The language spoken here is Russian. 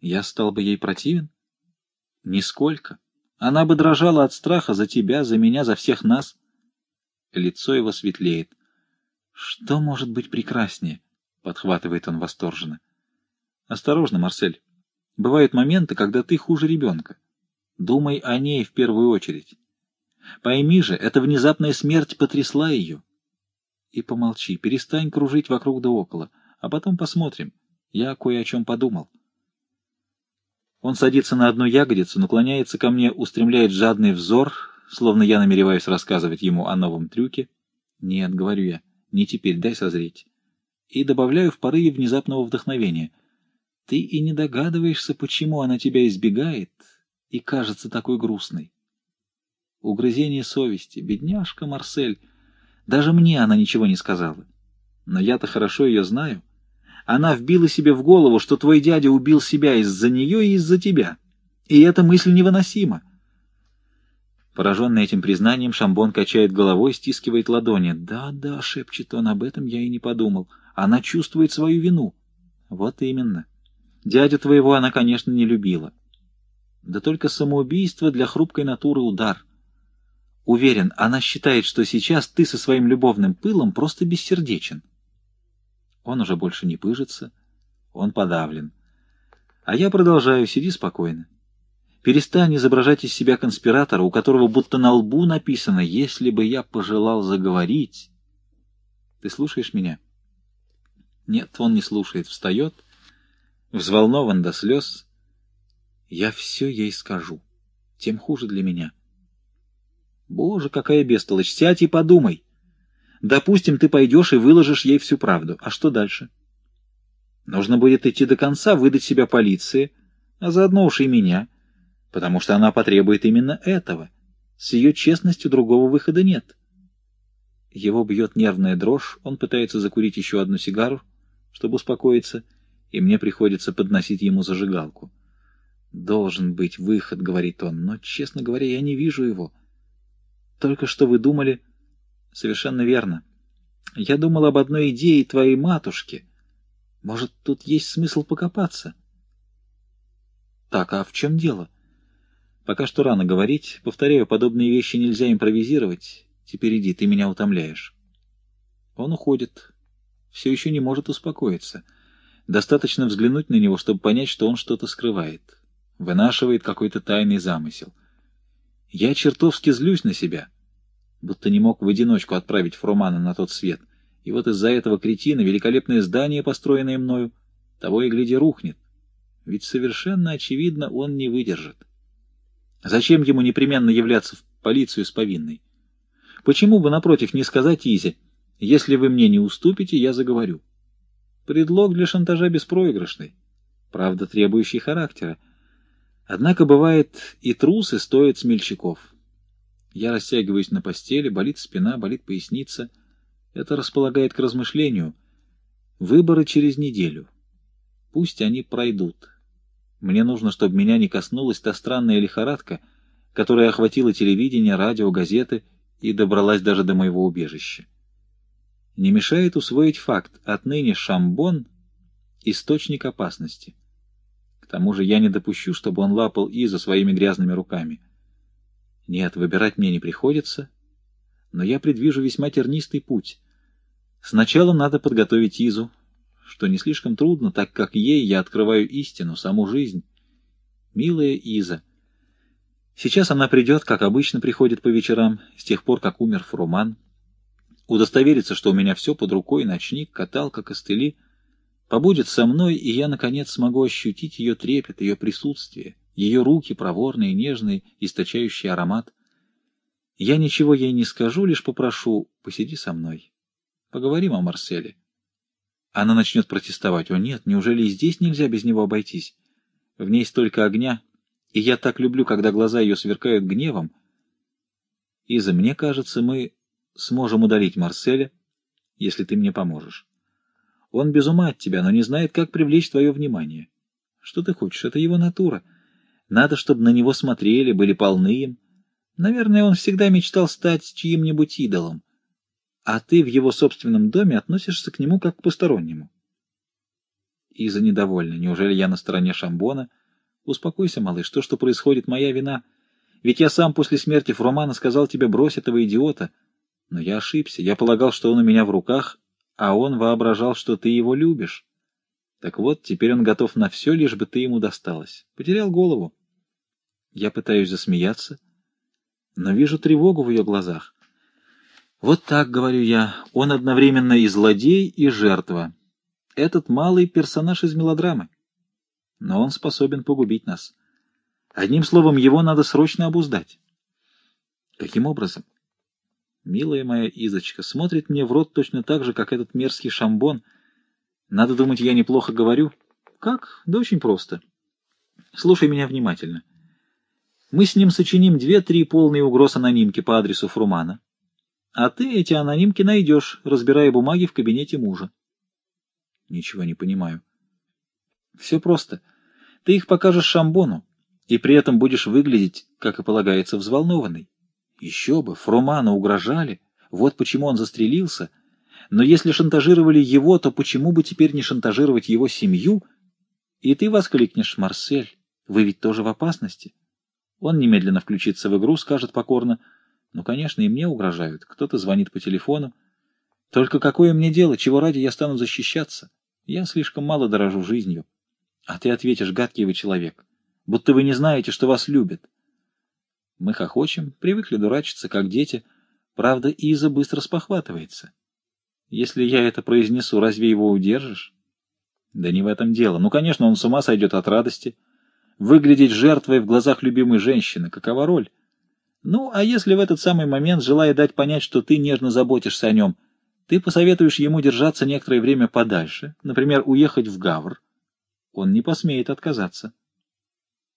Я стал бы ей противен? Нисколько. Она бы дрожала от страха за тебя, за меня, за всех нас. Лицо его светлеет. Что может быть прекраснее? Подхватывает он восторженно. Осторожно, Марсель. Бывают моменты, когда ты хуже ребенка. Думай о ней в первую очередь. Пойми же, эта внезапная смерть потрясла ее. И помолчи, перестань кружить вокруг да около, а потом посмотрим. Я кое о чем подумал. Он садится на одну ягодицу, наклоняется ко мне, устремляет жадный взор, словно я намереваюсь рассказывать ему о новом трюке. Нет, говорю я, не теперь, дай созреть. И добавляю в порыве внезапного вдохновения. Ты и не догадываешься, почему она тебя избегает и кажется такой грустной. Угрызение совести, бедняжка Марсель. Даже мне она ничего не сказала. Но я-то хорошо ее знаю. Она вбила себе в голову, что твой дядя убил себя из-за нее и из-за тебя. И эта мысль невыносима. Пораженный этим признанием, Шамбон качает головой, стискивает ладони. «Да-да», — шепчет он, — «об этом я и не подумал. Она чувствует свою вину». «Вот именно. Дядю твоего она, конечно, не любила. Да только самоубийство для хрупкой натуры удар. Уверен, она считает, что сейчас ты со своим любовным пылом просто бессердечен». Он уже больше не пыжится, он подавлен. А я продолжаю, сиди спокойно. Перестань изображать из себя конспиратора, у которого будто на лбу написано «Если бы я пожелал заговорить...» Ты слушаешь меня? Нет, он не слушает, встает, взволнован до слез. Я все ей скажу, тем хуже для меня. Боже, какая бестолочь, сядь и подумай. Допустим, ты пойдешь и выложишь ей всю правду. А что дальше? Нужно будет идти до конца, выдать себя полиции, а заодно уж и меня, потому что она потребует именно этого. С ее честностью другого выхода нет. Его бьет нервная дрожь, он пытается закурить еще одну сигару, чтобы успокоиться, и мне приходится подносить ему зажигалку. «Должен быть выход», — говорит он, — «но, честно говоря, я не вижу его. Только что вы думали...» Совершенно верно. Я думал об одной идее твоей матушки. Может, тут есть смысл покопаться? Так, а в чем дело? Пока что рано говорить. Повторяю, подобные вещи нельзя импровизировать. Теперь иди, ты меня утомляешь. Он уходит. Все еще не может успокоиться. Достаточно взглянуть на него, чтобы понять, что он что-то скрывает. Вынашивает какой-то тайный замысел. Я чертовски злюсь на себя будто не мог в одиночку отправить Фрумана на тот свет. И вот из-за этого кретина великолепное здание, построенное мною, того и гляди рухнет. Ведь совершенно очевидно он не выдержит. Зачем ему непременно являться в полицию с повинной? Почему бы, напротив, не сказать Изе, если вы мне не уступите, я заговорю? Предлог для шантажа беспроигрышный, правда, требующий характера. Однако бывает и трусы стоят смельчаков. Я растягиваюсь на постели, болит спина, болит поясница. Это располагает к размышлению. Выборы через неделю. Пусть они пройдут. Мне нужно, чтобы меня не коснулась та странная лихорадка, которая охватила телевидение, радио, газеты и добралась даже до моего убежища. Не мешает усвоить факт, отныне Шамбон — источник опасности. К тому же я не допущу, чтобы он лапал Изу своими грязными руками. Нет, выбирать мне не приходится, но я предвижу весьма тернистый путь. Сначала надо подготовить Изу, что не слишком трудно, так как ей я открываю истину, саму жизнь. Милая Иза. Сейчас она придет, как обычно приходит по вечерам, с тех пор, как умер Фруман. Удостоверится, что у меня все под рукой, ночник, каталка, костыли. Побудет со мной, и я, наконец, смогу ощутить ее трепет, ее присутствие ее руки проворные, нежные, источающие аромат. Я ничего ей не скажу, лишь попрошу, посиди со мной. Поговорим о Марселе. Она начнет протестовать. О нет, неужели и здесь нельзя без него обойтись? В ней столько огня, и я так люблю, когда глаза ее сверкают гневом. Иза, мне кажется, мы сможем удалить Марселя, если ты мне поможешь. Он без ума от тебя, но не знает, как привлечь твое внимание. Что ты хочешь? Это его натура — надо, чтобы на него смотрели, были полны им. Наверное, он всегда мечтал стать чьим-нибудь идолом. А ты в его собственном доме относишься к нему как к постороннему. Иза недовольна. Неужели я на стороне Шамбона? Успокойся, малыш, то, что происходит, моя вина. Ведь я сам после смерти Фрумана сказал тебе брось этого идиота. Но я ошибся. Я полагал, что он у меня в руках, а он воображал, что ты его любишь. Так вот, теперь он готов на все, лишь бы ты ему досталась. Потерял голову. Я пытаюсь засмеяться, но вижу тревогу в ее глазах. Вот так, говорю я, он одновременно и злодей, и жертва. Этот малый персонаж из мелодрамы. Но он способен погубить нас. Одним словом, его надо срочно обуздать. Каким образом? Милая моя Изочка смотрит мне в рот точно так же, как этот мерзкий шамбон. Надо думать, я неплохо говорю. Как? Да очень просто. Слушай меня внимательно. Мы с ним сочиним две-три полные угроз анонимки по адресу Фрумана. А ты эти анонимки найдешь, разбирая бумаги в кабинете мужа. Ничего не понимаю. Все просто. Ты их покажешь Шамбону, и при этом будешь выглядеть, как и полагается, взволнованный. Еще бы, Фрумана угрожали, вот почему он застрелился. Но если шантажировали его, то почему бы теперь не шантажировать его семью? И ты воскликнешь, Марсель, вы ведь тоже в опасности. Он немедленно включится в игру, скажет покорно, ну, конечно, и мне угрожают. Кто-то звонит по телефону. Только какое мне дело, чего ради я стану защищаться? Я слишком мало дорожу жизнью. А ты ответишь, гадкий вы человек, будто вы не знаете, что вас любят. Мы хохочем, привыкли дурачиться, как дети. Правда, Иза быстро спохватывается. Если я это произнесу, разве его удержишь? Да не в этом дело. Ну, конечно, он с ума сойдет от радости. Выглядеть жертвой в глазах любимой женщины. Какова роль? Ну, а если в этот самый момент, желая дать понять, что ты нежно заботишься о нем, ты посоветуешь ему держаться некоторое время подальше, например, уехать в Гавр, он не посмеет отказаться.